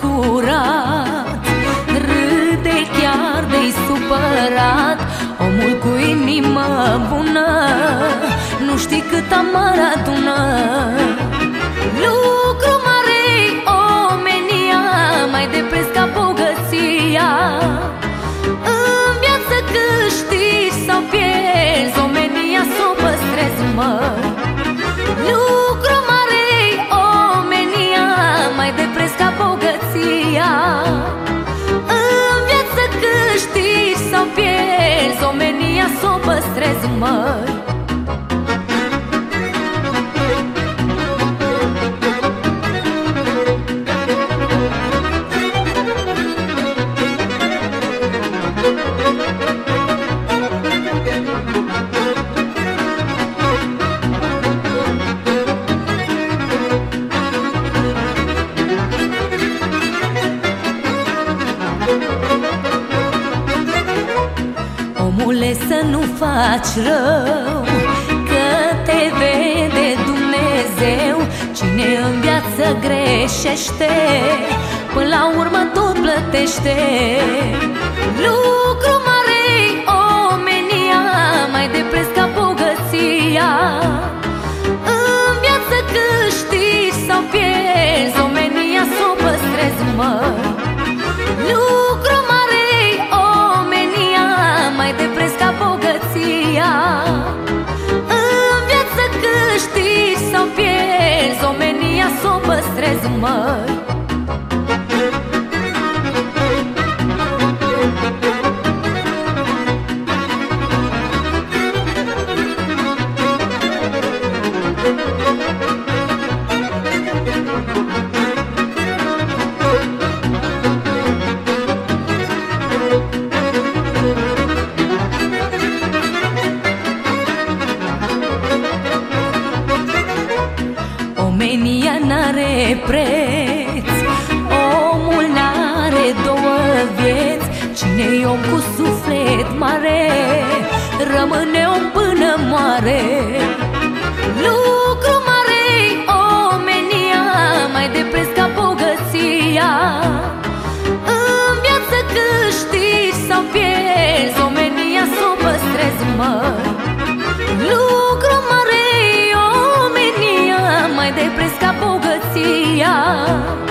curat Râde chiar de-i supărat. Omul cu inimă bună Nu știi cât amar adună Omenia s-o păstrezi, măi Omule să nu faci rău Că te vede Dumnezeu. Cine în viață greșește Până la urmă tot plătește. Lucru yanmay n-are preț. Omul n-are două vieți Cine-i om cu suflet mare? Rămâne om până moare. Lucru mare